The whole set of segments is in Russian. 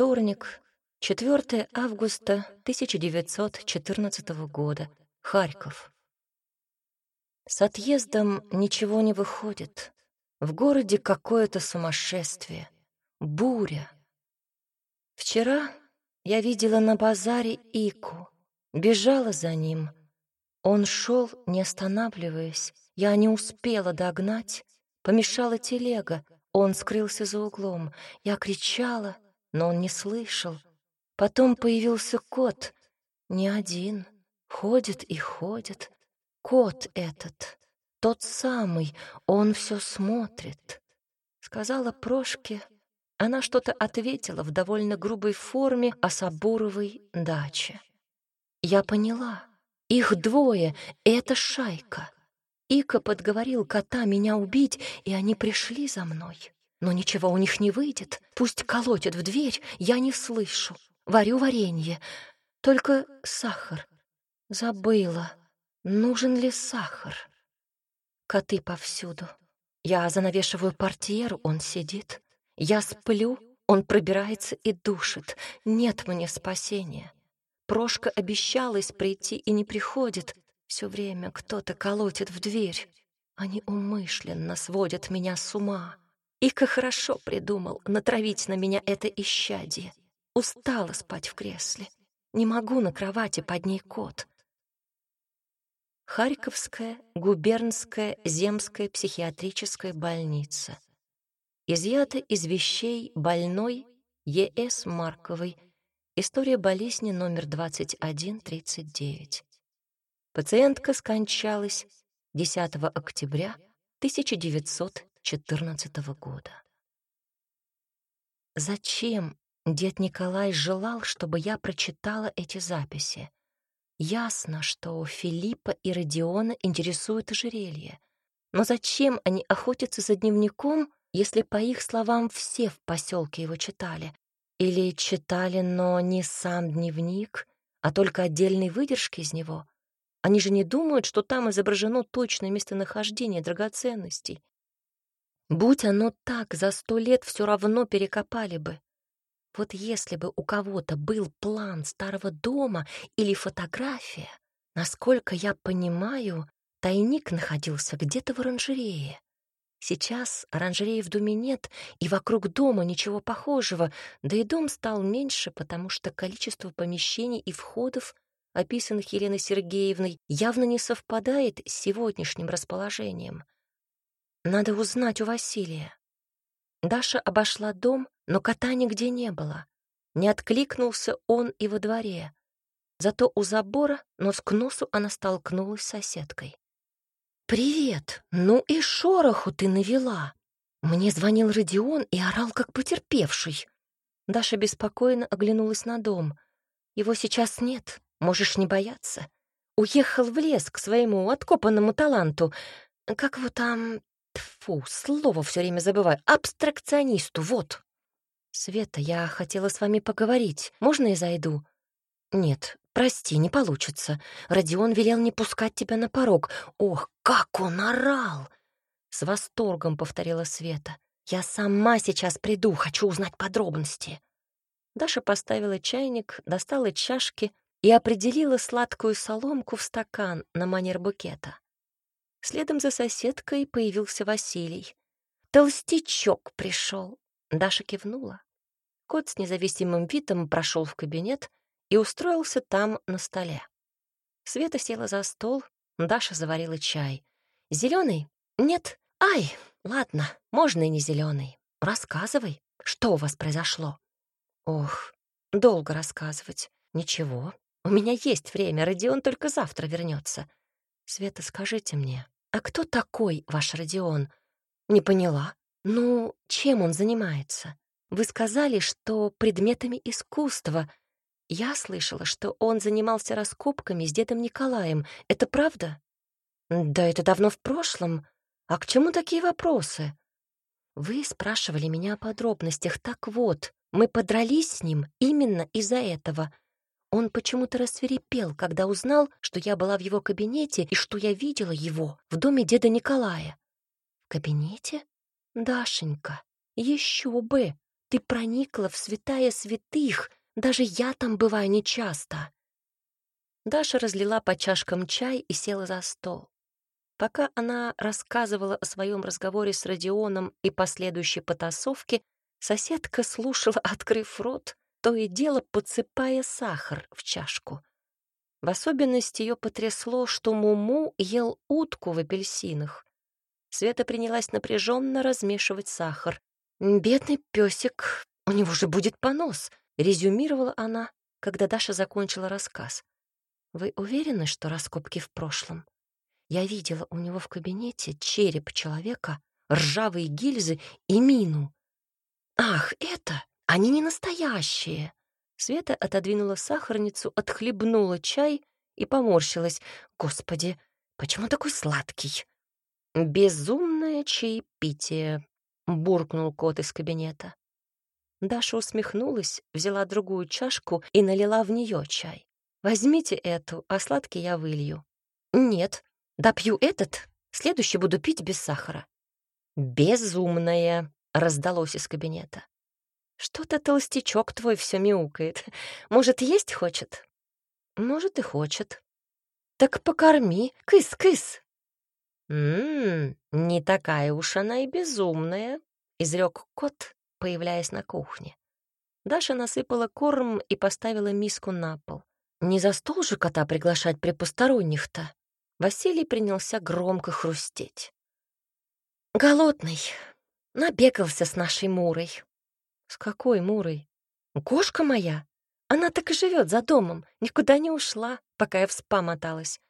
Вторник, 4 августа 1914 года. Харьков. С отъездом ничего не выходит. В городе какое-то сумасшествие. Буря. Вчера я видела на базаре Ику. Бежала за ним. Он шел, не останавливаясь. Я не успела догнать. Помешала телега. Он скрылся за углом. Я кричала, но он не слышал. Потом появился кот. Не один. Ходит и ходит. Кот этот, тот самый, он все смотрит. Сказала Прошке. Она что-то ответила в довольно грубой форме о Сабуровой даче. Я поняла. Их двое — это шайка. Ика подговорил кота меня убить, и они пришли за мной. Но ничего у них не выйдет. Пусть колотят в дверь, я не слышу. Варю варенье. Только сахар. Забыла. Нужен ли сахар? Коты повсюду. Я занавешиваю портьеру, он сидит. Я сплю, он пробирается и душит. Нет мне спасения. Прошка обещалась прийти и не приходит. Все время кто-то колотит в дверь. Они умышленно сводят меня с ума. Ика хорошо придумал натравить на меня это исчадие. Устала спать в кресле. Не могу на кровати под ней кот. Харьковская губернская земская психиатрическая больница. Изъято из вещей больной Е.С. Марковой. История болезни номер 2139. Пациентка скончалась 10 октября 1914 года. Зачем дед Николай желал, чтобы я прочитала эти записи? Ясно, что Филиппа и Родиона интересует ожерелье. Но зачем они охотятся за дневником, если, по их словам, все в поселке его читали? Или читали, но не сам дневник, а только отдельные выдержки из него? Они же не думают, что там изображено точное местонахождение драгоценностей. Будь оно так, за сто лет все равно перекопали бы. Вот если бы у кого-то был план старого дома или фотография, насколько я понимаю, тайник находился где-то в оранжерее. Сейчас оранжереи в доме нет, и вокруг дома ничего похожего, да и дом стал меньше, потому что количество помещений и входов, описанных Еленой Сергеевной, явно не совпадает с сегодняшним расположением. Надо узнать у Василия. Даша обошла дом, но кота нигде не было. Не откликнулся он и во дворе. Зато у забора нос к носу она столкнулась с соседкой. «Привет! Ну и шороху ты навела!» Мне звонил Родион и орал, как потерпевший. Даша беспокойно оглянулась на дом. «Его сейчас нет, можешь не бояться. Уехал в лес к своему откопанному таланту. Как его там... Тфу, слово все время забываю. Абстракционисту, вот!» «Света, я хотела с вами поговорить. Можно я зайду?» «Нет, прости, не получится. Родион велел не пускать тебя на порог. Ох, как он орал!» С восторгом повторила Света. «Я сама сейчас приду, хочу узнать подробности». Даша поставила чайник, достала чашки и определила сладкую соломку в стакан на манер букета. Следом за соседкой появился Василий. «Толстячок пришел», — Даша кивнула. Кот с независимым видом прошел в кабинет и устроился там на столе. Света села за стол, Даша заварила чай. Зеленый? Нет? Ай, ладно, можно и не зеленый. Рассказывай, что у вас произошло? Ох, долго рассказывать. Ничего, у меня есть время, Родион только завтра вернется. Света, скажите мне, а кто такой ваш Родион? Не поняла. Ну, чем он занимается? Вы сказали, что предметами искусства. Я слышала, что он занимался раскопками с дедом Николаем. Это правда? Да это давно в прошлом. А к чему такие вопросы? Вы спрашивали меня о подробностях. Так вот, мы подрались с ним именно из-за этого. Он почему-то рассверепел, когда узнал, что я была в его кабинете и что я видела его в доме деда Николая. В кабинете? Дашенька, еще бы! Ты проникла в святая святых, даже я там бываю нечасто. Даша разлила по чашкам чай и села за стол. Пока она рассказывала о своем разговоре с Родионом и последующей потасовке, соседка слушала, открыв рот, то и дело подсыпая сахар в чашку. В особенности ее потрясло, что Муму ел утку в апельсинах. Света принялась напряженно размешивать сахар. «Бедный песик, у него же будет понос», — резюмировала она, когда Даша закончила рассказ. «Вы уверены, что раскопки в прошлом? Я видела у него в кабинете череп человека, ржавые гильзы и мину. Ах, это! Они не настоящие!» Света отодвинула сахарницу, отхлебнула чай и поморщилась. «Господи, почему такой сладкий?» «Безумное чаепитие», — буркнул кот из кабинета. Даша усмехнулась, взяла другую чашку и налила в нее чай. «Возьмите эту, а сладкий я вылью». «Нет, допью этот, следующий буду пить без сахара». «Безумное», — раздалось из кабинета. «Что-то толстячок твой все мяукает. Может, есть хочет?» «Может, и хочет». «Так покорми, кыс-кыс!» «М-м, не такая уж она и безумная», — изрек кот, появляясь на кухне. Даша насыпала корм и поставила миску на пол. Не за стол же кота приглашать при посторонних-то. Василий принялся громко хрустеть. «Голодный. Набегался с нашей Мурой». «С какой Мурой?» «Кошка моя. Она так и живет за домом, никуда не ушла, пока я в спа моталась.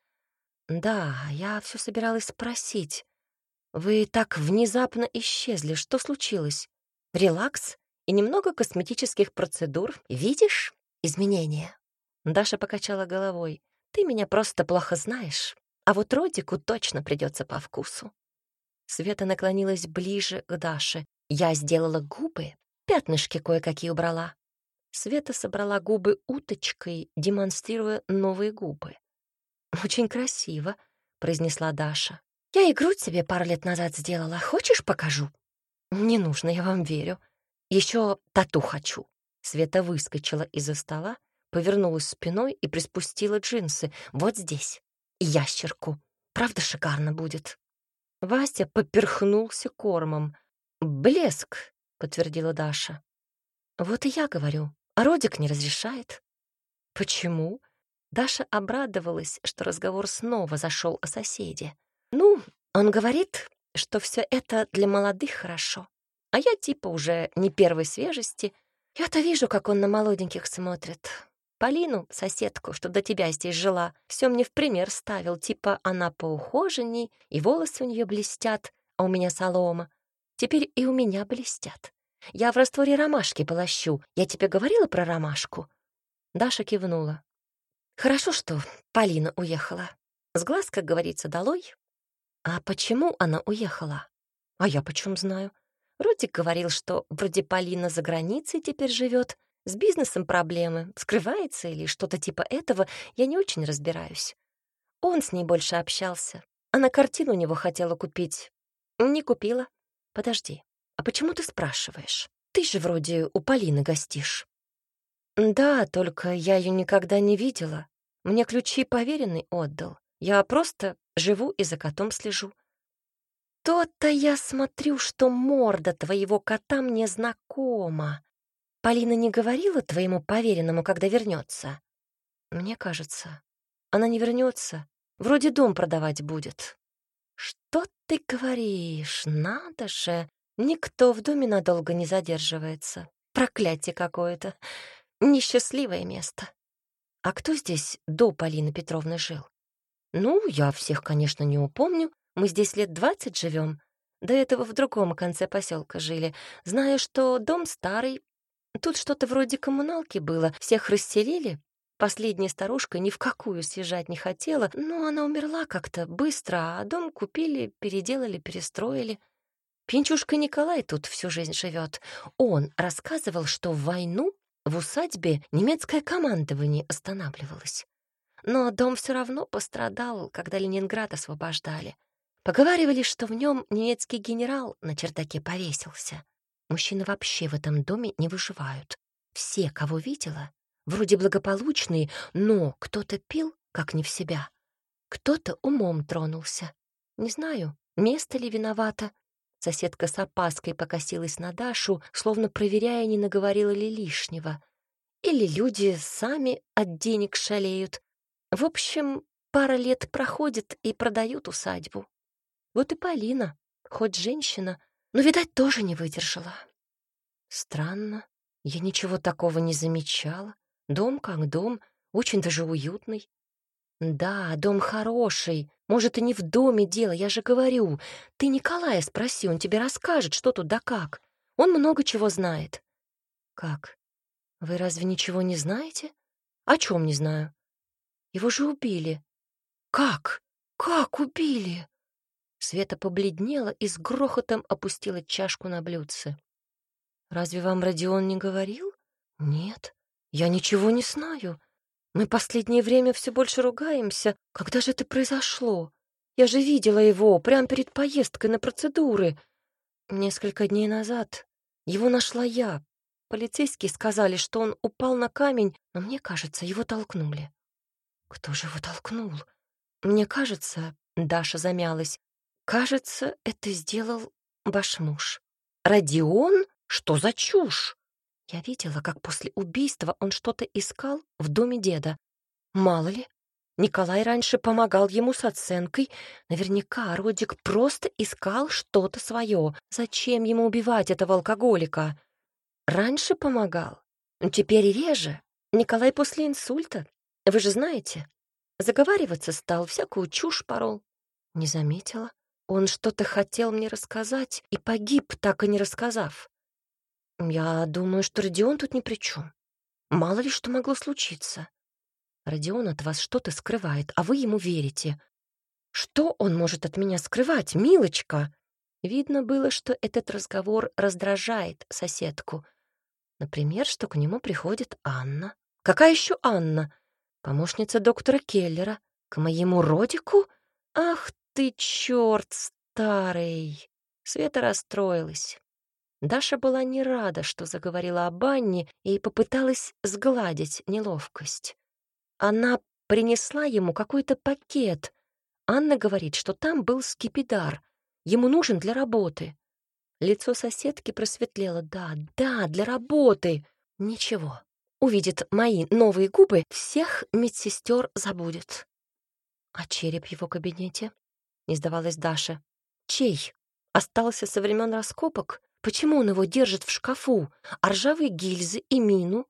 «Да, я все собиралась спросить. Вы так внезапно исчезли. Что случилось? Релакс и немного косметических процедур. Видишь изменения?» Даша покачала головой. «Ты меня просто плохо знаешь, а вот Родику точно придется по вкусу». Света наклонилась ближе к Даше. Я сделала губы, пятнышки кое-какие убрала. Света собрала губы уточкой, демонстрируя новые губы. «Очень красиво», — произнесла Даша. «Я и грудь себе пару лет назад сделала. Хочешь, покажу?» «Не нужно, я вам верю. Еще тату хочу». Света выскочила из-за стола, повернулась спиной и приспустила джинсы. «Вот здесь. Ящерку. Правда шикарно будет?» Вася поперхнулся кормом. «Блеск», — подтвердила Даша. «Вот и я говорю, а Родик не разрешает». «Почему?» Даша обрадовалась, что разговор снова зашел о соседе. «Ну, он говорит, что все это для молодых хорошо, а я типа уже не первой свежести. Я-то вижу, как он на молоденьких смотрит. Полину, соседку, что до тебя здесь жила, все мне в пример ставил, типа она поухоженней, и волосы у нее блестят, а у меня солома. Теперь и у меня блестят. Я в растворе ромашки полощу. Я тебе говорила про ромашку?» Даша кивнула. Хорошо, что Полина уехала. С глаз, как говорится, долой. А почему она уехала? А я почем знаю? Ротик говорил, что вроде Полина за границей теперь живет, с бизнесом проблемы, скрывается или что-то типа этого, я не очень разбираюсь. Он с ней больше общался. Она картину у него хотела купить. Не купила. Подожди, а почему ты спрашиваешь? Ты же вроде у Полины гостишь. Да, только я ее никогда не видела. Мне ключи поверенный отдал. Я просто живу и за котом слежу. То-то я смотрю, что морда твоего кота мне знакома. Полина не говорила твоему поверенному, когда вернется? Мне кажется, она не вернется. Вроде дом продавать будет. Что ты говоришь? Надо же. Никто в доме надолго не задерживается. Проклятие какое-то. Несчастливое место. А кто здесь до Полины Петровны жил? Ну, я всех, конечно, не упомню. Мы здесь лет двадцать живем. До этого в другом конце поселка жили. Знаю, что дом старый. Тут что-то вроде коммуналки было. Всех расселили. Последняя старушка ни в какую съезжать не хотела, но она умерла как-то быстро, а дом купили, переделали, перестроили. Пинчушка Николай тут всю жизнь живет. Он рассказывал, что в войну в усадьбе немецкое командование останавливалось. Но дом все равно пострадал, когда Ленинград освобождали. Поговаривали, что в нем немецкий генерал на чердаке повесился. Мужчины вообще в этом доме не выживают. Все, кого видела, вроде благополучные, но кто-то пил, как не в себя. Кто-то умом тронулся. Не знаю, место ли виновато. Соседка с опаской покосилась на Дашу, словно проверяя, не наговорила ли лишнего. Или люди сами от денег шалеют. В общем, пара лет проходит и продают усадьбу. Вот и Полина, хоть женщина, но, видать, тоже не выдержала. Странно, я ничего такого не замечала. Дом как дом, очень даже уютный. Да, дом хороший. Может, и не в доме дело, я же говорю. Ты Николая спроси, он тебе расскажет, что тут да как. Он много чего знает. Как? Вы разве ничего не знаете? О чем не знаю? Его же убили. Как? Как убили? Света побледнела и с грохотом опустила чашку на блюдце. Разве вам Родион не говорил? Нет, я ничего не знаю. Мы последнее время все больше ругаемся. Когда же это произошло? Я же видела его прямо перед поездкой на процедуры. Несколько дней назад его нашла я. Полицейские сказали, что он упал на камень, но мне кажется, его толкнули. Кто же его толкнул? Мне кажется, Даша замялась. Кажется, это сделал ваш муж. Родион? Что за чушь? Я видела, как после убийства он что-то искал в доме деда. Мало ли, Николай раньше помогал ему с оценкой. Наверняка Родик просто искал что-то свое. Зачем ему убивать этого алкоголика? Раньше помогал, теперь реже. Николай после инсульта, вы же знаете. Заговариваться стал, всякую чушь порол. Не заметила. Он что-то хотел мне рассказать и погиб, так и не рассказав. Я думаю, что Родион тут ни при чем. Мало ли что могло случиться. Родион от вас что-то скрывает, а вы ему верите. Что он может от меня скрывать, милочка? Видно было, что этот разговор раздражает соседку. Например, что к нему приходит Анна. Какая еще Анна? Помощница доктора Келлера. К моему Родику? Ах ты, черт старый! Света расстроилась. Даша была не рада, что заговорила об Анне, и попыталась сгладить неловкость. Она принесла ему какой-то пакет. Анна говорит, что там был скипидар. Ему нужен для работы. Лицо соседки просветлело. Да, да, для работы. Ничего. Увидит мои новые губы, всех медсестер забудет. А череп его кабинете? Не сдавалась Даша. Чей? Остался со времен раскопок? Почему он его держит в шкафу, а ржавые гильзы и мину?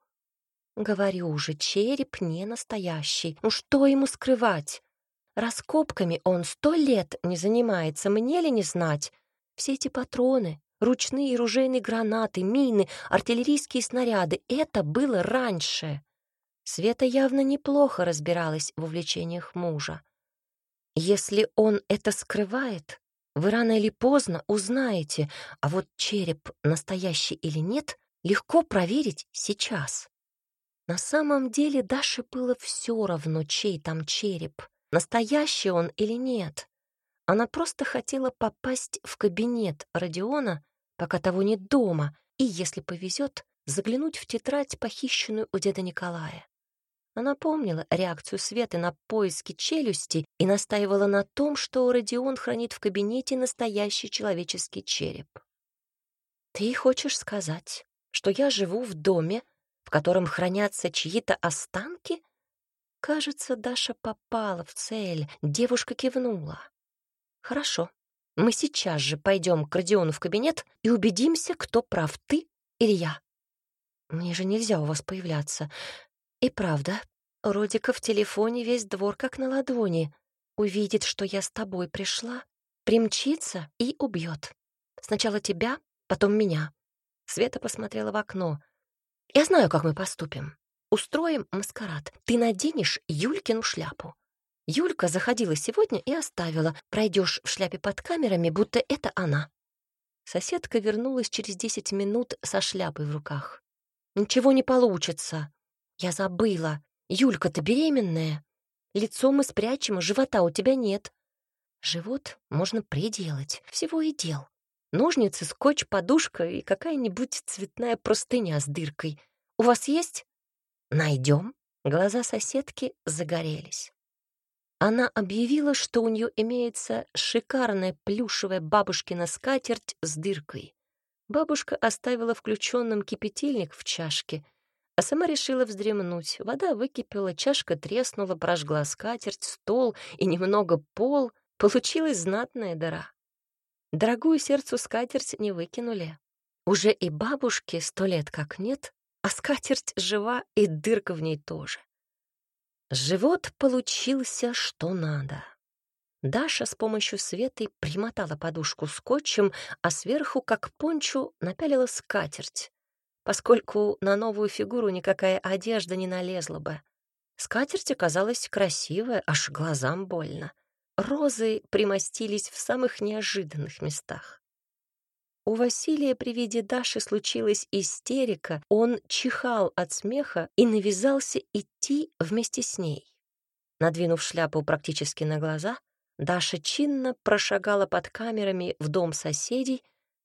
Говорю же, череп не настоящий. Ну что ему скрывать? Раскопками он сто лет не занимается, мне ли не знать? Все эти патроны, ручные и ружейные гранаты, мины, артиллерийские снаряды — это было раньше. Света явно неплохо разбиралась в увлечениях мужа. Если он это скрывает, вы рано или поздно узнаете, а вот череп настоящий или нет, легко проверить сейчас. На самом деле Даше было все равно, чей там череп, настоящий он или нет. Она просто хотела попасть в кабинет Родиона, пока того нет дома, и, если повезет, заглянуть в тетрадь, похищенную у деда Николая. Она помнила реакцию Светы на поиски челюсти и настаивала на том, что Родион хранит в кабинете настоящий человеческий череп. «Ты хочешь сказать, что я живу в доме, в котором хранятся чьи-то останки?» Кажется, Даша попала в цель. Девушка кивнула. «Хорошо. Мы сейчас же пойдем к Родиону в кабинет и убедимся, кто прав, ты или я. Мне же нельзя у вас появляться. И правда, Родика в телефоне весь двор как на ладони. Увидит, что я с тобой пришла, примчится и убьет. Сначала тебя, потом меня. Света посмотрела в окно. Я знаю, как мы поступим. Устроим маскарад. Ты наденешь Юлькину шляпу. Юлька заходила сегодня и оставила. Пройдешь в шляпе под камерами, будто это она. Соседка вернулась через десять минут со шляпой в руках. «Ничего не получится», я забыла. Юлька-то беременная. Лицо мы спрячем, живота у тебя нет. Живот можно приделать. Всего и дел. Ножницы, скотч, подушка и какая-нибудь цветная простыня с дыркой. У вас есть? Найдем. Глаза соседки загорелись. Она объявила, что у нее имеется шикарная плюшевая бабушкина скатерть с дыркой. Бабушка оставила включенным кипятильник в чашке, а сама решила вздремнуть. Вода выкипела, чашка треснула, прожгла скатерть, стол и немного пол. Получилась знатная дыра. Дорогую сердцу скатерть не выкинули. Уже и бабушке сто лет как нет, а скатерть жива, и дырка в ней тоже. Живот получился что надо. Даша с помощью Светы примотала подушку скотчем, а сверху, как пончу, напялила скатерть, поскольку на новую фигуру никакая одежда не налезла бы. Скатерть оказалась красивая, аж глазам больно. Розы примостились в самых неожиданных местах. У Василия при виде Даши случилась истерика, он чихал от смеха и навязался идти вместе с ней. Надвинув шляпу практически на глаза, Даша чинно прошагала под камерами в дом соседей,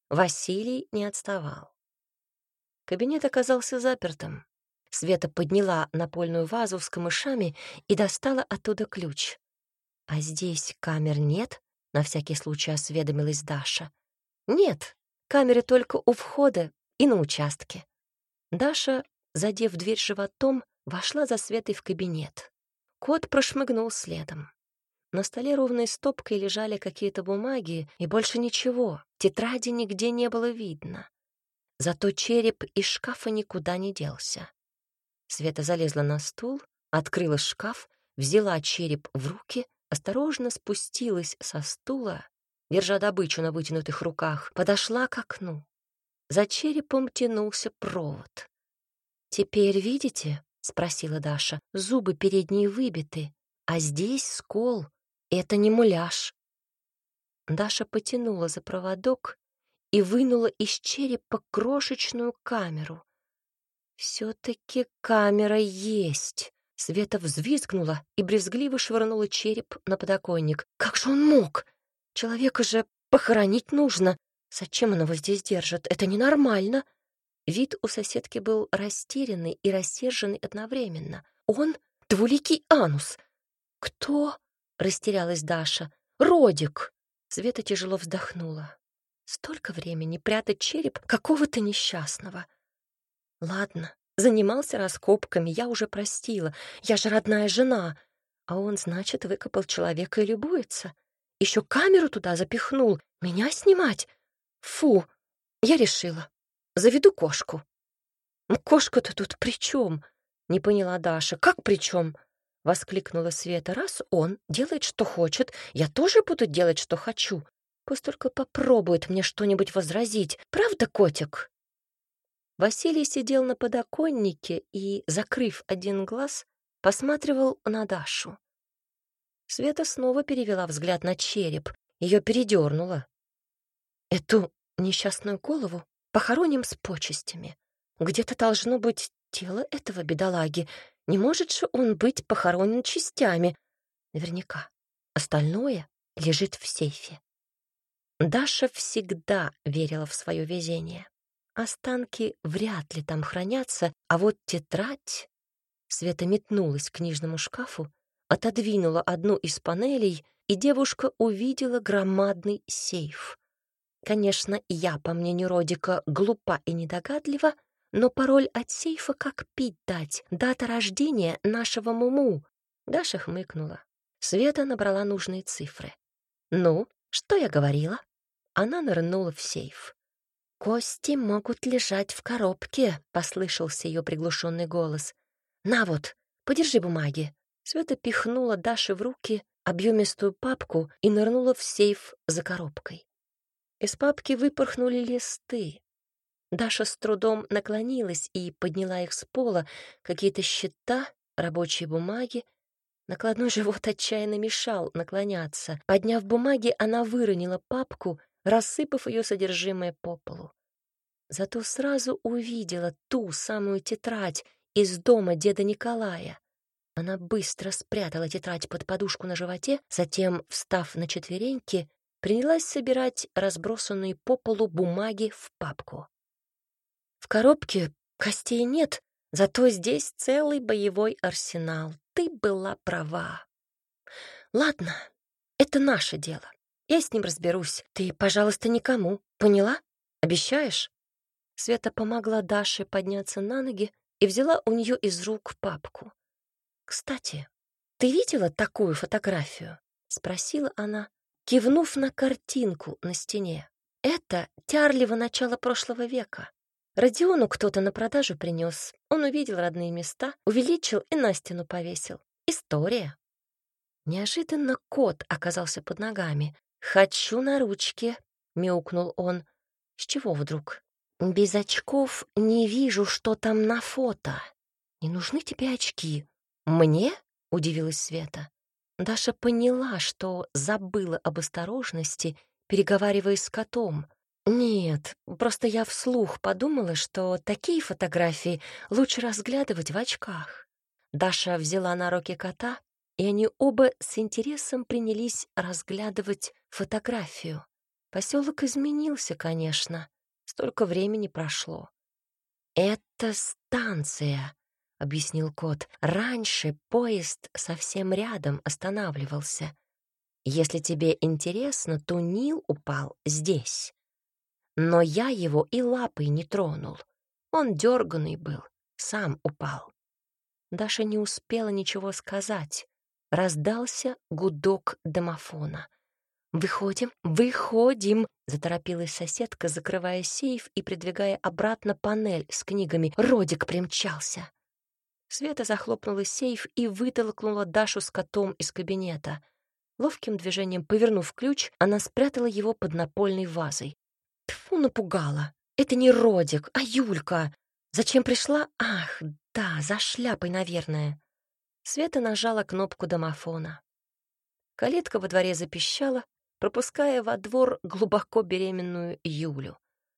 Василий не отставал. Кабинет оказался запертым. Света подняла напольную вазу с камышами и достала оттуда ключ. «А здесь камер нет?» — на всякий случай осведомилась Даша. «Нет, Камеры только у входа и на участке. Даша, задев дверь животом, вошла за Светой в кабинет. Кот прошмыгнул следом. На столе ровной стопкой лежали какие-то бумаги, и больше ничего, тетради нигде не было видно. Зато череп из шкафа никуда не делся. Света залезла на стул, открыла шкаф, взяла череп в руки, осторожно спустилась со стула держа добычу на вытянутых руках, подошла к окну. За черепом тянулся провод. «Теперь видите?» — спросила Даша. «Зубы передние выбиты, а здесь скол. Это не муляж». Даша потянула за проводок и вынула из черепа крошечную камеру. «Все-таки камера есть!» Света взвизгнула и брезгливо швырнула череп на подоконник. «Как же он мог? Человека же похоронить нужно. Зачем он его здесь держит? Это ненормально. Вид у соседки был растерянный и рассерженный одновременно. Он — двуликий анус. «Кто?» — растерялась Даша. «Родик!» Света тяжело вздохнула. Столько времени прятать череп какого-то несчастного. Ладно, занимался раскопками, я уже простила. Я же родная жена. А он, значит, выкопал человека и любуется. Еще камеру туда запихнул. Меня снимать? Фу, я решила. Заведу кошку. «Ну, кошка-то тут при чем? Не поняла Даша. Как при чем? Воскликнула Света. Раз он делает, что хочет, я тоже буду делать, что хочу. Пусть только попробует мне что-нибудь возразить. Правда, котик? Василий сидел на подоконнике и, закрыв один глаз, посматривал на Дашу. Света снова перевела взгляд на череп. Ее передернуло. Эту несчастную голову похороним с почестями. Где-то должно быть тело этого бедолаги. Не может же он быть похоронен частями. Наверняка. Остальное лежит в сейфе. Даша всегда верила в свое везение. Останки вряд ли там хранятся, а вот тетрадь... Света метнулась к книжному шкафу отодвинула одну из панелей, и девушка увидела громадный сейф. Конечно, я, по мнению Родика, глупа и недогадлива, но пароль от сейфа как пить дать, дата рождения нашего Муму. Даша хмыкнула. Света набрала нужные цифры. «Ну, что я говорила?» Она нырнула в сейф. «Кости могут лежать в коробке», — послышался ее приглушенный голос. «На вот, подержи бумаги. Света пихнула Даше в руки объемистую папку и нырнула в сейф за коробкой. Из папки выпорхнули листы. Даша с трудом наклонилась и подняла их с пола, какие-то счета, рабочие бумаги. Накладной живот отчаянно мешал наклоняться. Подняв бумаги, она выронила папку, рассыпав ее содержимое по полу. Зато сразу увидела ту самую тетрадь из дома деда Николая. Она быстро спрятала тетрадь под подушку на животе, затем, встав на четвереньки, принялась собирать разбросанные по полу бумаги в папку. В коробке костей нет, зато здесь целый боевой арсенал. Ты была права. Ладно, это наше дело. Я с ним разберусь. Ты, пожалуйста, никому. Поняла? Обещаешь? Света помогла Даше подняться на ноги и взяла у нее из рук папку. «Кстати, ты видела такую фотографию?» — спросила она, кивнув на картинку на стене. «Это Тярлево начала прошлого века. Родиону кто-то на продажу принес. Он увидел родные места, увеличил и на стену повесил. История». Неожиданно кот оказался под ногами. «Хочу на ручке», — мяукнул он. «С чего вдруг?» «Без очков не вижу, что там на фото. Не нужны тебе очки». «Мне?» — удивилась Света. Даша поняла, что забыла об осторожности, переговариваясь с котом. «Нет, просто я вслух подумала, что такие фотографии лучше разглядывать в очках». Даша взяла на руки кота, и они оба с интересом принялись разглядывать фотографию. Поселок изменился, конечно. Столько времени прошло. «Это станция», — объяснил кот. «Раньше поезд совсем рядом останавливался. Если тебе интересно, то Нил упал здесь. Но я его и лапой не тронул. Он дерганный был, сам упал». Даша не успела ничего сказать. Раздался гудок домофона. «Выходим, выходим!» — заторопилась соседка, закрывая сейф и придвигая обратно панель с книгами. Родик примчался. Света захлопнула сейф и вытолкнула Дашу с котом из кабинета. Ловким движением повернув ключ, она спрятала его под напольной вазой. Тфу, напугала. Это не Родик, а Юлька. Зачем пришла? Ах, да, за шляпой, наверное. Света нажала кнопку домофона. Калитка во дворе запищала, пропуская во двор глубоко беременную Юлю.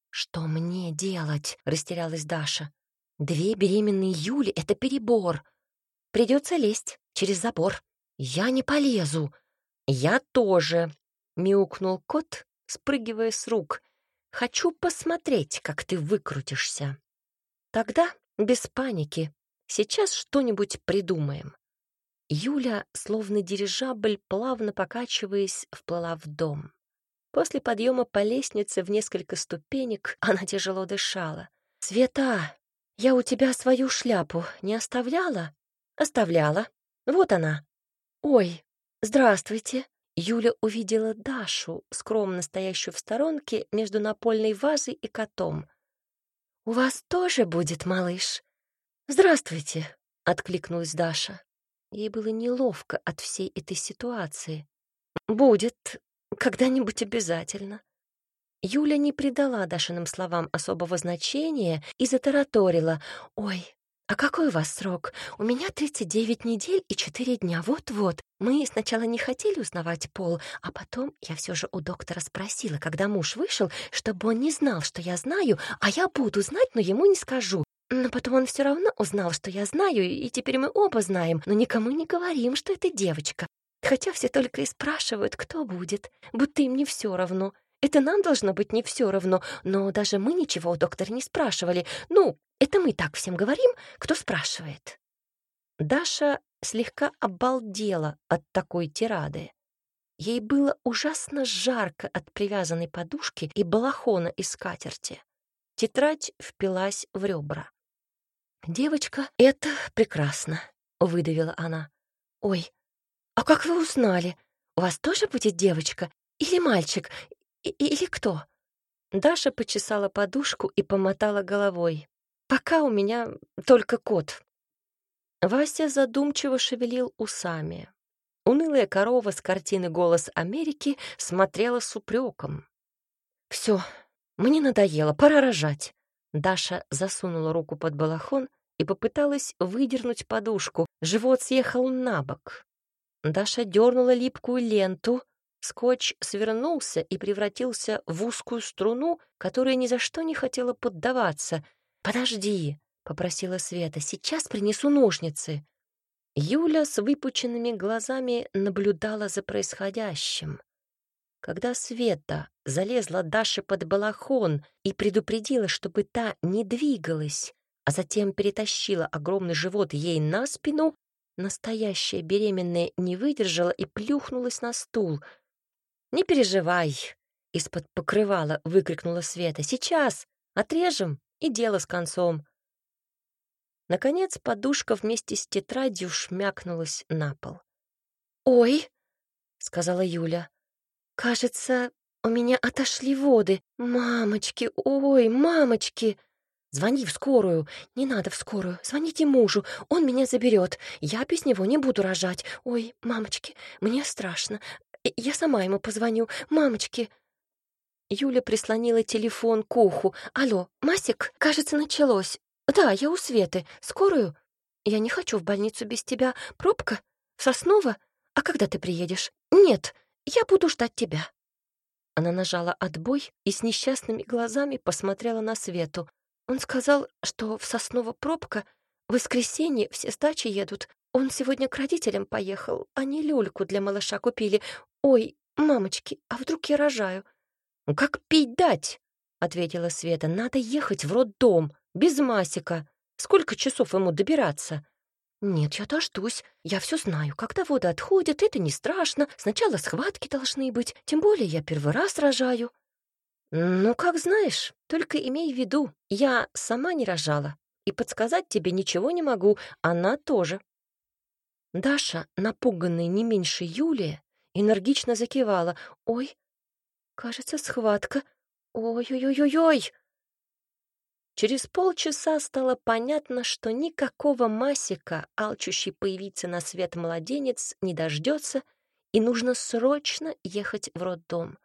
«Что мне делать?» — растерялась Даша. «Две беременные Юли — это перебор. Придется лезть через забор. Я не полезу». «Я тоже», — мяукнул кот, спрыгивая с рук. «Хочу посмотреть, как ты выкрутишься». «Тогда без паники. Сейчас что-нибудь придумаем». Юля, словно дирижабль, плавно покачиваясь, вплыла в дом. После подъема по лестнице в несколько ступенек она тяжело дышала. «Света, я у тебя свою шляпу не оставляла?» «Оставляла. Вот она». «Ой, здравствуйте». Юля увидела Дашу, скромно стоящую в сторонке между напольной вазой и котом. «У вас тоже будет малыш?» «Здравствуйте», — откликнулась Даша. Ей было неловко от всей этой ситуации. «Будет. Когда-нибудь обязательно». Юля не придала Дашиным словам особого значения и затараторила. «Ой, а какой у вас срок? У меня 39 недель и 4 дня. Вот-вот. Мы сначала не хотели узнавать пол, а потом я все же у доктора спросила, когда муж вышел, чтобы он не знал, что я знаю, а я буду знать, но ему не скажу. Но потом он все равно узнал, что я знаю, и теперь мы оба знаем, но никому не говорим, что это девочка. Хотя все только и спрашивают, кто будет, будто им не все равно. Это нам должно быть не все равно, но даже мы ничего у доктора не спрашивали. Ну, это мы так всем говорим, кто спрашивает. Даша слегка обалдела от такой тирады. Ей было ужасно жарко от привязанной подушки и балахона из скатерти. Тетрадь впилась в ребра. «Девочка, это прекрасно», — выдавила она. «Ой, а как вы узнали? У вас тоже будет девочка? Или мальчик? И или кто?» Даша почесала подушку и помотала головой. «Пока у меня только кот». Вася задумчиво шевелил усами. Унылая корова с картины «Голос Америки» смотрела с упреком. «Все, мне надоело, пора рожать». Даша засунула руку под балахон и попыталась выдернуть подушку. Живот съехал на бок. Даша дернула липкую ленту, скотч свернулся и превратился в узкую струну, которая ни за что не хотела поддаваться. «Подожди», — попросила Света, — «сейчас принесу ножницы». Юля с выпученными глазами наблюдала за происходящим. Когда Света залезла Даше под балахон и предупредила, чтобы та не двигалась, а затем перетащила огромный живот ей на спину, настоящая беременная не выдержала и плюхнулась на стул. «Не переживай!» — из-под покрывала выкрикнула Света. «Сейчас! Отрежем, и дело с концом!» Наконец подушка вместе с тетрадью шмякнулась на пол. «Ой!» — сказала Юля. «Кажется, у меня отошли воды. Мамочки, ой, мамочки!» «Звони в скорую. Не надо в скорую. Звоните мужу. Он меня заберет. Я без него не буду рожать. Ой, мамочки, мне страшно. Я сама ему позвоню. Мамочки!» Юля прислонила телефон к уху. «Алло, Масик, кажется, началось. Да, я у Светы. Скорую? Я не хочу в больницу без тебя. Пробка? Соснова? А когда ты приедешь? Нет, я буду ждать тебя». Она нажала отбой и с несчастными глазами посмотрела на Свету. Он сказал, что в Сосново пробка, в воскресенье все с дачи едут. Он сегодня к родителям поехал, они люльку для малыша купили. Ой, мамочки, а вдруг я рожаю? «Ну как пить дать?» — ответила Света. «Надо ехать в роддом, без Масика. Сколько часов ему добираться?» «Нет, я дождусь. Я все знаю. Когда вода отходит, это не страшно. Сначала схватки должны быть. Тем более я первый раз рожаю». «Ну, как знаешь. Только имей в виду, я сама не рожала. И подсказать тебе ничего не могу. Она тоже». Даша, напуганная не меньше Юлии, энергично закивала. «Ой, кажется, схватка. Ой-ой-ой-ой-ой!» Через полчаса стало понятно, что никакого Масика, алчущий появиться на свет младенец, не дождется, и нужно срочно ехать в роддом.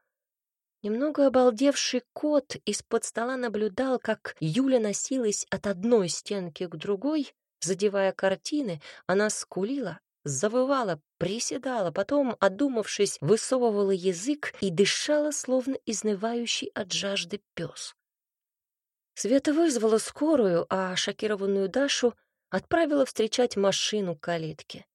Немного обалдевший кот из-под стола наблюдал, как Юля носилась от одной стенки к другой, задевая картины, она скулила, завывала, приседала, потом, одумавшись, высовывала язык и дышала, словно изнывающий от жажды пес. Света вызвала скорую, а шокированную Дашу отправила встречать машину к калитке.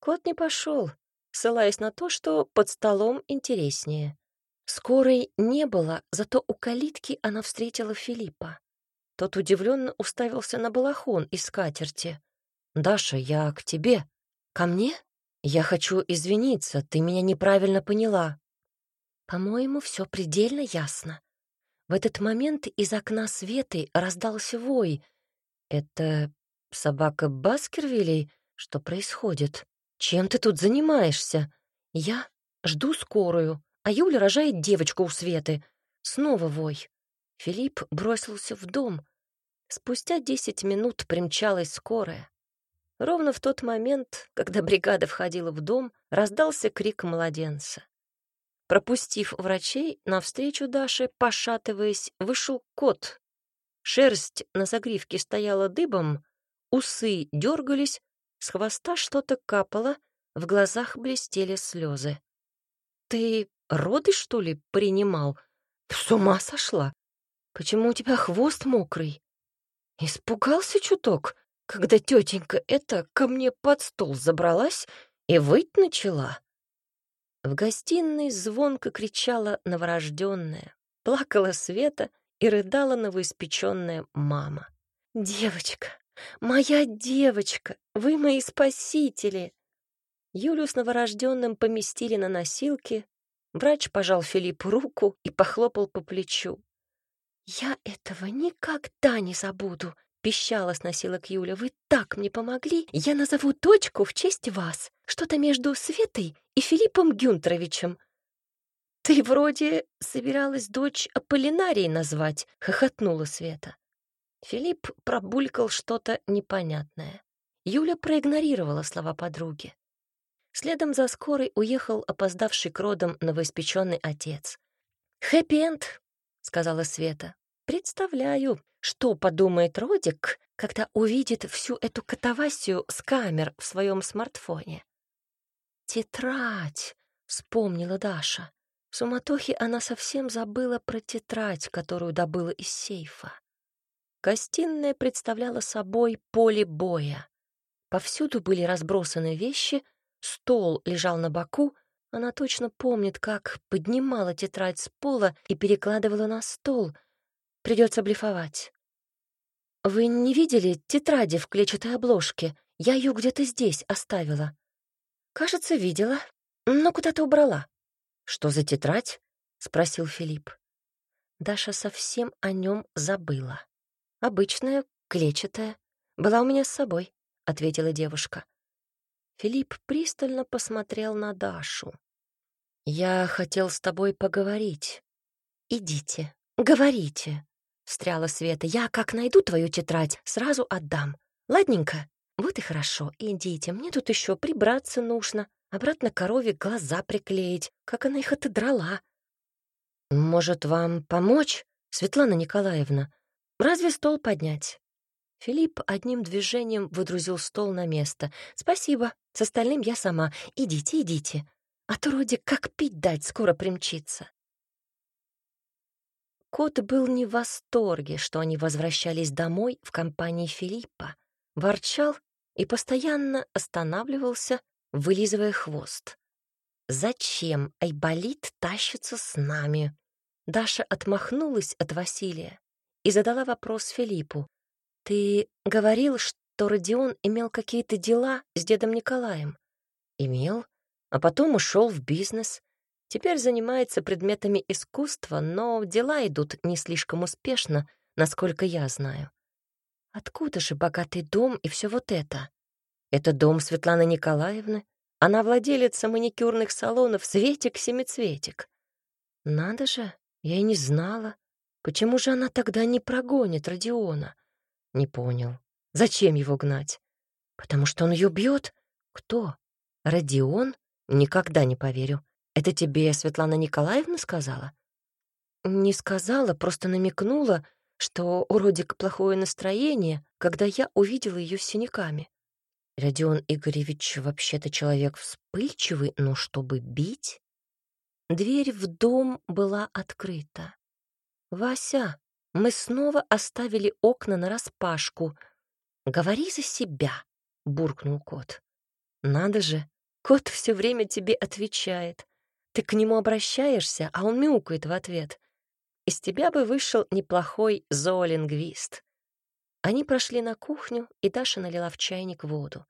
Кот не пошел, ссылаясь на то, что под столом интереснее. Скорой не было, зато у калитки она встретила Филиппа. Тот удивленно уставился на балахон из скатерти. «Даша, я к тебе. Ко мне? Я хочу извиниться, ты меня неправильно поняла». «По-моему, все предельно ясно. В этот момент из окна Светы раздался вой. «Это собака Баскервилей? Что происходит? Чем ты тут занимаешься? Я жду скорую, а Юля рожает девочку у Светы. Снова вой». Филипп бросился в дом. Спустя десять минут примчалась скорая. Ровно в тот момент, когда бригада входила в дом, раздался крик младенца. Пропустив врачей, навстречу Даше, пошатываясь, вышел кот. Шерсть на загривке стояла дыбом, усы дергались, с хвоста что-то капало, в глазах блестели слезы. «Ты роды, что ли, принимал? С ума сошла? Почему у тебя хвост мокрый?» Испугался чуток, когда тетенька эта ко мне под стол забралась и выть начала. В гостиной звонко кричала новорожденная, плакала Света и рыдала новоиспеченная мама. «Девочка, моя девочка, вы мои спасители!» Юлю с новорожденным поместили на носилки. Врач пожал Филиппу руку и похлопал по плечу. «Я этого никогда не забуду!» — пищала с носилок Юля. «Вы так мне помогли! Я назову дочку в честь вас! Что-то между Светой и Филиппом Гюнтеровичем». «Ты вроде собиралась дочь Аполлинарии назвать», — хохотнула Света. Филипп пробулькал что-то непонятное. Юля проигнорировала слова подруги. Следом за скорой уехал опоздавший к родам новоиспеченный отец. «Хэппи-энд», — сказала Света. «Представляю, что подумает Родик, когда увидит всю эту катавасию с камер в своем смартфоне? «Тетрадь!» — вспомнила Даша. В суматохе она совсем забыла про тетрадь, которую добыла из сейфа. Гостиная представляла собой поле боя. Повсюду были разбросаны вещи, стол лежал на боку, Она точно помнит, как поднимала тетрадь с пола и перекладывала на стол. Придется блефовать. «Вы не видели тетради в клетчатой обложке? Я ее где-то здесь оставила». «Кажется, видела, но куда-то убрала». «Что за тетрадь?» — спросил Филипп. Даша совсем о нем забыла. «Обычная, клетчатая. Была у меня с собой», — ответила девушка. Филипп пристально посмотрел на Дашу. «Я хотел с тобой поговорить». «Идите, говорите», — встряла Света. «Я, как найду твою тетрадь, сразу отдам. Ладненько? Вот и хорошо, идите. Мне тут еще прибраться нужно, обратно корове глаза приклеить, как она их отодрала». «Может, вам помочь, Светлана Николаевна? Разве стол поднять?» Филипп одним движением выдрузил стол на место. «Спасибо, с остальным я сама. Идите, идите. А то вроде как пить дать скоро примчится». Кот был не в восторге, что они возвращались домой в компании Филиппа. Ворчал и постоянно останавливался, вылизывая хвост. «Зачем Айболит тащится с нами?» Даша отмахнулась от Василия и задала вопрос Филиппу. «Ты говорил, что Родион имел какие-то дела с дедом Николаем?» «Имел, а потом ушел в бизнес. Теперь занимается предметами искусства, но дела идут не слишком успешно, насколько я знаю. Откуда же богатый дом и все вот это? Это дом Светланы Николаевны. Она владелица маникюрных салонов Светик-семицветик. Надо же, я и не знала. Почему же она тогда не прогонит Родиона? Не понял. Зачем его гнать? Потому что он ее бьет? Кто? Родион? Никогда не поверю. Это тебе Светлана Николаевна сказала? Не сказала, просто намекнула, что у Родика плохое настроение, когда я увидела ее с синяками. Родион Игоревич вообще-то человек вспыльчивый, но чтобы бить? Дверь в дом была открыта. «Вася, мы снова оставили окна нараспашку. Говори за себя», — буркнул кот. «Надо же, кот все время тебе отвечает. Ты к нему обращаешься, а он мяукает в ответ. Из тебя бы вышел неплохой зоолингвист». Они прошли на кухню, и Даша налила в чайник воду.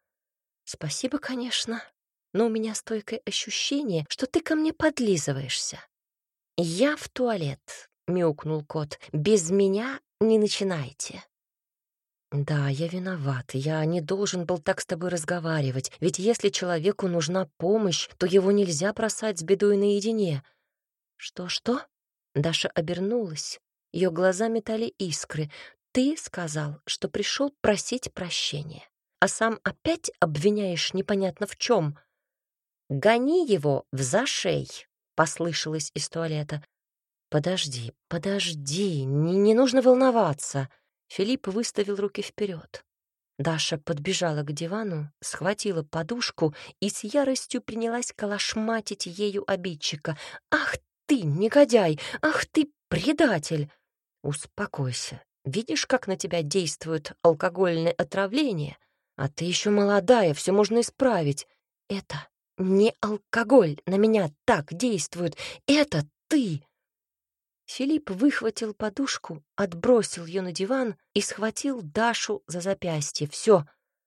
«Спасибо, конечно, но у меня стойкое ощущение, что ты ко мне подлизываешься». «Я в туалет мяукнул кот. «Без меня не начинайте». «Да, я виноват. Я не должен был так с тобой разговаривать. Ведь если человеку нужна помощь, то его нельзя бросать с бедой наедине». «Что-что?» Даша обернулась. Ее глаза метали искры. «Ты сказал, что пришел просить прощения, а сам опять обвиняешь непонятно в чем. «Гони его в зашей», — послышалось из туалета. «Подожди, подожди, не, не нужно волноваться!» Филипп выставил руки вперед. Даша подбежала к дивану, схватила подушку и с яростью принялась калашматить ею обидчика. «Ах ты, негодяй! Ах ты, предатель!» «Успокойся. Видишь, как на тебя действует алкогольное отравление? А ты еще молодая, все можно исправить. Это не алкоголь на меня так действует. Это ты!» Филипп выхватил подушку, отбросил ее на диван и схватил Дашу за запястье. Все,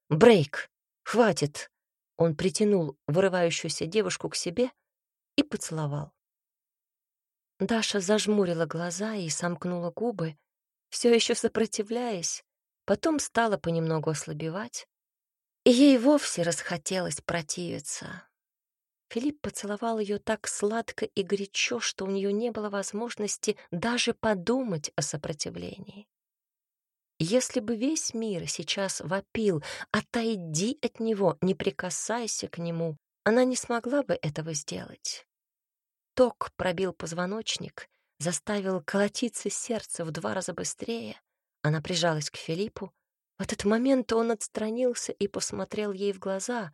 брейк, хватит. Он притянул вырывающуюся девушку к себе и поцеловал. Даша зажмурила глаза и сомкнула губы, все еще сопротивляясь, потом стала понемногу ослабевать, и ей вовсе расхотелось противиться. Филипп поцеловал ее так сладко и горячо, что у нее не было возможности даже подумать о сопротивлении. Если бы весь мир сейчас вопил «отойди от него, не прикасайся к нему», она не смогла бы этого сделать. Ток пробил позвоночник, заставил колотиться сердце в два раза быстрее. Она прижалась к Филиппу. В этот момент он отстранился и посмотрел ей в глаза,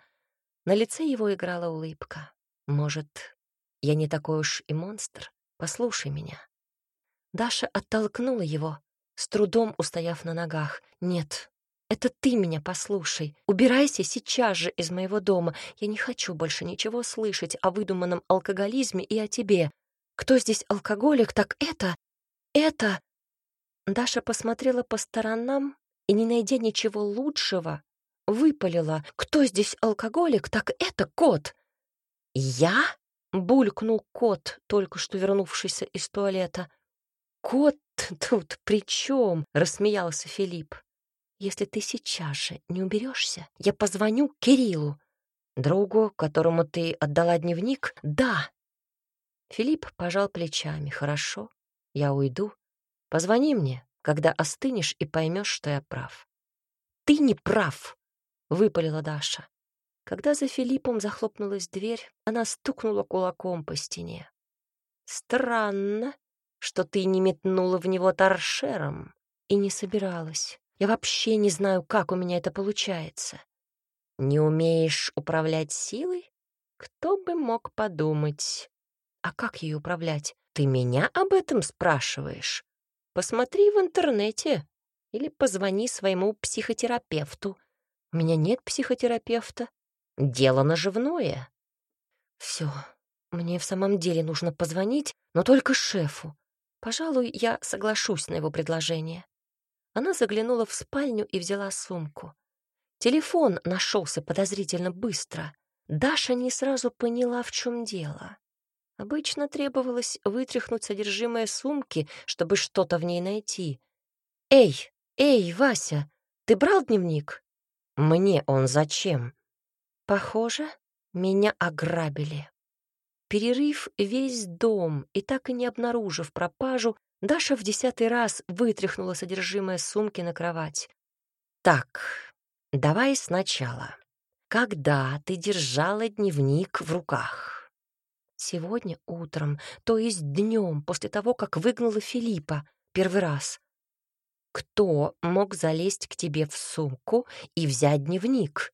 на лице его играла улыбка. «Может, я не такой уж и монстр? Послушай меня». Даша оттолкнула его, с трудом устояв на ногах. «Нет, Это ты меня послушай. Убирайся сейчас же из моего дома. Я не хочу больше ничего слышать о выдуманном алкоголизме и о тебе. Кто здесь алкоголик, так это... Это...» Даша посмотрела по сторонам и, не найдя ничего лучшего, выпалила. «Кто здесь алкоголик, так это кот!» «Я?» — булькнул кот, только что вернувшийся из туалета. «Кот тут при чем?» — рассмеялся Филипп. «Если ты сейчас же не уберешься, я позвоню Кириллу, другу, которому ты отдала дневник. Да!» Филипп пожал плечами. «Хорошо, я уйду. Позвони мне, когда остынешь и поймешь, что я прав». «Ты не прав!» — выпалила Даша. Когда за Филиппом захлопнулась дверь, она стукнула кулаком по стене. «Странно, что ты не метнула в него торшером и не собиралась. Я вообще не знаю, как у меня это получается. Не умеешь управлять силой? Кто бы мог подумать? А как ее управлять? Ты меня об этом спрашиваешь? Посмотри в интернете или позвони своему психотерапевту. У меня нет психотерапевта. Дело наживное. Все, мне в самом деле нужно позвонить, но только шефу. Пожалуй, я соглашусь на его предложение. Она заглянула в спальню и взяла сумку. Телефон нашелся подозрительно быстро. Даша не сразу поняла, в чем дело. Обычно требовалось вытряхнуть содержимое сумки, чтобы что-то в ней найти. «Эй, эй, Вася, ты брал дневник?» «Мне он зачем?» «Похоже, меня ограбили». Перерыв весь дом и так и не обнаружив пропажу, Даша в десятый раз вытряхнула содержимое сумки на кровать. «Так, давай сначала. Когда ты держала дневник в руках?» Сегодня утром, то есть днем, после того, как выгнала Филиппа первый раз. Кто мог залезть к тебе в сумку и взять дневник?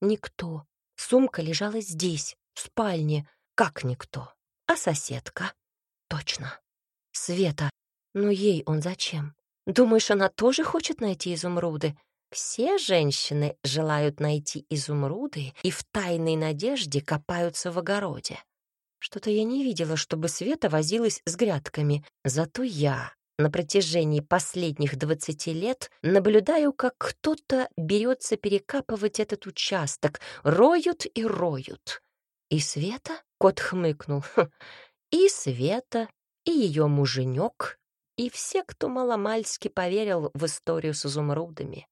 Никто. Сумка лежала здесь, в спальне. Как никто? А соседка? Точно. Света. Но ей он зачем? Думаешь, она тоже хочет найти изумруды? Все женщины желают найти изумруды и в тайной надежде копаются в огороде. Что-то я не видела, чтобы Света возилась с грядками. Зато я на протяжении последних двадцати лет наблюдаю, как кто-то берется перекапывать этот участок, роют и роют. И Света, кот хмыкнул, и Света, и ее муженек, и все, кто маломальски поверил в историю с изумрудами.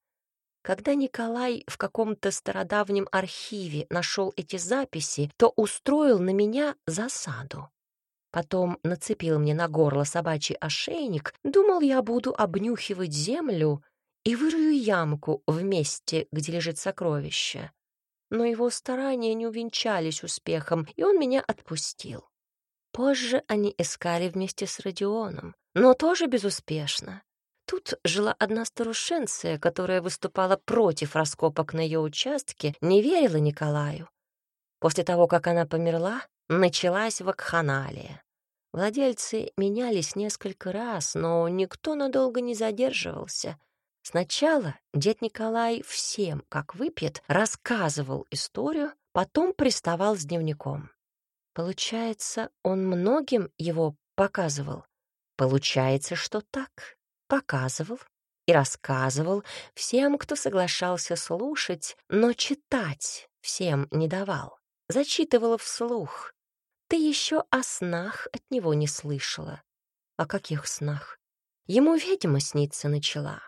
Когда Николай в каком-то стародавнем архиве нашел эти записи, то устроил на меня засаду. Потом нацепил мне на горло собачий ошейник, думал, я буду обнюхивать землю и вырую ямку в месте, где лежит сокровище. Но его старания не увенчались успехом, и он меня отпустил. Позже они искали вместе с Родионом, но тоже безуспешно. Тут жила одна старушенция, которая выступала против раскопок на ее участке, не верила Николаю. После того, как она померла, началась вакханалия. Владельцы менялись несколько раз, но никто надолго не задерживался. Сначала дед Николай всем, как выпьет, рассказывал историю, потом приставал с дневником. Получается, он многим его показывал. Получается, что так показывал и рассказывал всем, кто соглашался слушать, но читать всем не давал. Зачитывала вслух. Ты еще о снах от него не слышала. О каких снах? Ему ведьма сниться начала.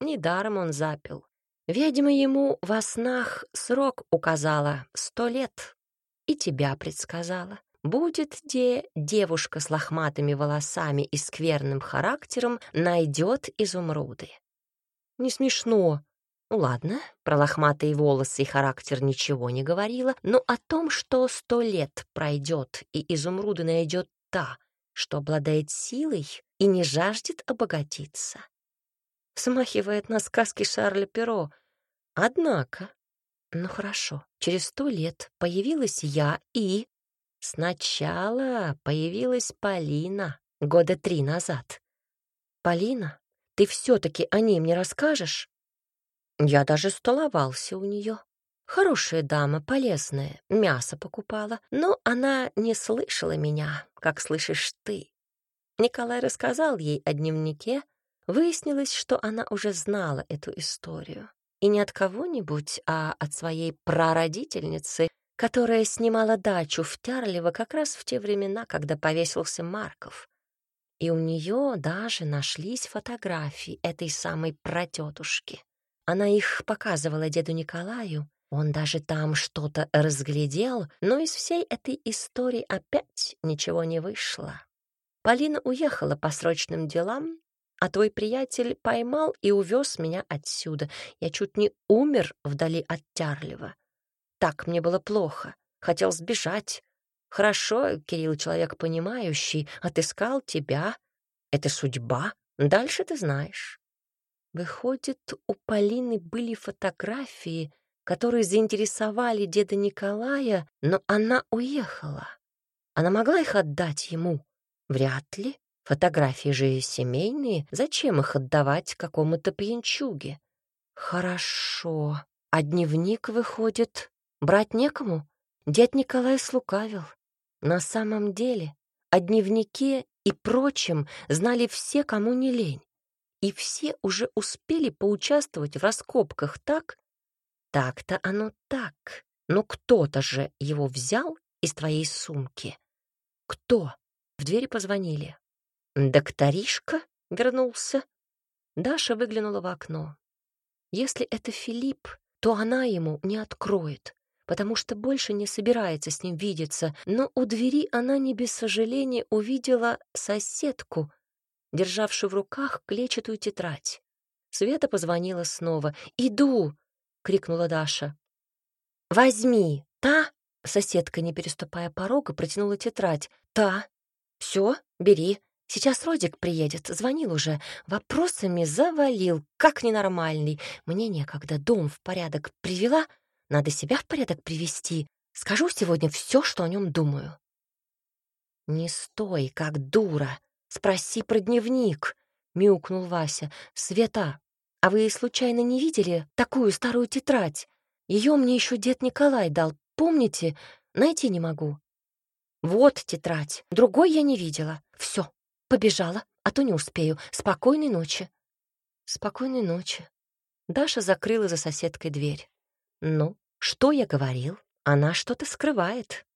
Недаром он запил. Ведьма ему во снах срок указала — сто лет. И тебя предсказала. Будет где девушка с лохматыми волосами и скверным характером найдет изумруды. Не смешно. Ладно, про лохматые волосы и характер ничего не говорила, но о том, что сто лет пройдет и изумруды найдет та, что обладает силой и не жаждет обогатиться. Смахивает на сказки Шарля Перо. Однако, ну хорошо, через сто лет появилась я и Сначала появилась Полина года три назад. «Полина, ты все-таки о ней мне расскажешь?» Я даже столовался у нее. Хорошая дама, полезная, мясо покупала, но она не слышала меня, как слышишь ты. Николай рассказал ей о дневнике. Выяснилось, что она уже знала эту историю. И не от кого-нибудь, а от своей прародительницы, которая снимала дачу в Тярлево как раз в те времена, когда повесился Марков. И у нее даже нашлись фотографии этой самой пратетушки. Она их показывала деду Николаю, он даже там что-то разглядел, но из всей этой истории опять ничего не вышло. Полина уехала по срочным делам, а твой приятель поймал и увез меня отсюда. Я чуть не умер вдали от Тярлева. Так мне было плохо. Хотел сбежать. Хорошо, Кирилл, человек понимающий, отыскал тебя. Это судьба. Дальше ты знаешь. Выходит, у Полины были фотографии, которые заинтересовали деда Николая, но она уехала. Она могла их отдать ему? Вряд ли. Фотографии же семейные. Зачем их отдавать какому-то пьянчуге? Хорошо. А дневник выходит. Брать некому? Дед Николай слукавил. На самом деле о дневнике и прочем знали все, кому не лень. И все уже успели поучаствовать в раскопках так? Так-то оно так. Но кто-то же его взял из твоей сумки. Кто? В двери позвонили. «Докторишка?» — вернулся. Даша выглянула в окно. Если это Филипп, то она ему не откроет, потому что больше не собирается с ним видеться, но у двери она не без сожаления увидела соседку, державшую в руках клетчатую тетрадь. Света позвонила снова. «Иду!» — крикнула Даша. «Возьми, та!» — соседка, не переступая порога, протянула тетрадь. «Та!» Все, бери. Сейчас Родик приедет, звонил уже. Вопросами завалил, как ненормальный. Мне некогда дом в порядок привела, надо себя в порядок привести. Скажу сегодня все, что о нем думаю. Не стой, как дура. Спроси про дневник, мяукнул Вася. Света, а вы случайно не видели такую старую тетрадь? Ее мне еще дед Николай дал, помните? Найти не могу. Вот тетрадь. Другой я не видела. Все, побежала, а то не успею. Спокойной ночи. Спокойной ночи. Даша закрыла за соседкой дверь. Ну, что я говорил? Она что-то скрывает.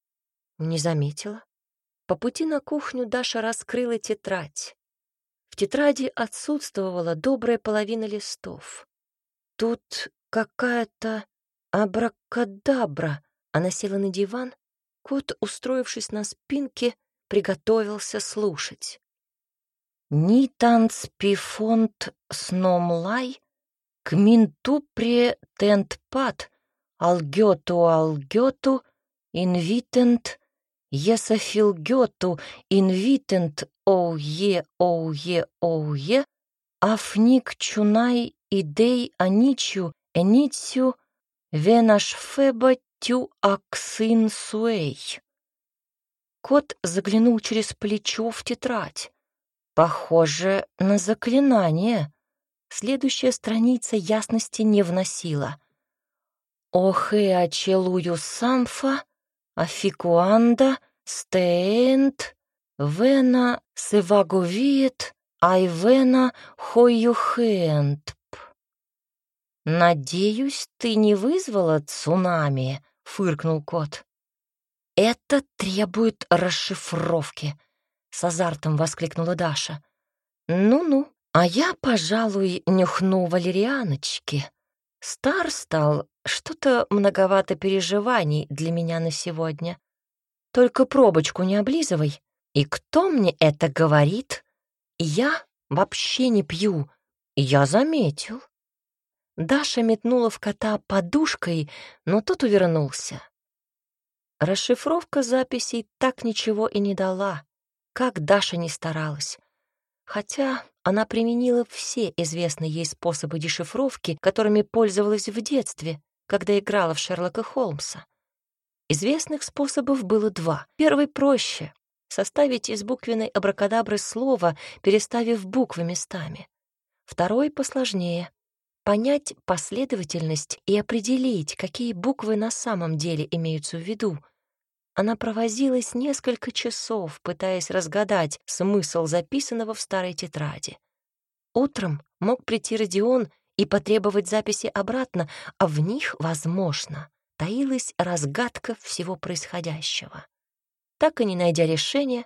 Не заметила. По пути на кухню Даша раскрыла тетрадь. В тетради отсутствовала добрая половина листов. Тут какая-то абракадабра. Она села на диван, Кот, устроившись на спинке, приготовился слушать. Ни танцпифонт сномлай, кминтупре тентпат, алгету алгету, инвитент, есофилгету, инвитент оуе оуе оуе, афник чунай идей аничу эницю, венаш феба Тю Аксын Суэй. Кот заглянул через плечо в тетрадь. Похоже на заклинание. Следующая страница ясности не вносила. Охе ачелую самфа, афикуанда, стеент, вена севаговиет, айвена хойюхентп. «Надеюсь, ты не вызвала цунами?» фыркнул кот. «Это требует расшифровки», — с азартом воскликнула Даша. «Ну-ну, а я, пожалуй, нюхну валерианочки. Стар стал, что-то многовато переживаний для меня на сегодня. Только пробочку не облизывай. И кто мне это говорит? Я вообще не пью. Я заметил. Даша метнула в кота подушкой, но тот увернулся. Расшифровка записей так ничего и не дала, как Даша не старалась. Хотя она применила все известные ей способы дешифровки, которыми пользовалась в детстве, когда играла в Шерлока Холмса. Известных способов было два. Первый проще — составить из буквенной абракадабры слово, переставив буквы местами. Второй посложнее понять последовательность и определить, какие буквы на самом деле имеются в виду. Она провозилась несколько часов, пытаясь разгадать смысл записанного в старой тетради. Утром мог прийти Родион и потребовать записи обратно, а в них, возможно, таилась разгадка всего происходящего. Так и не найдя решения,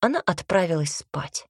она отправилась спать.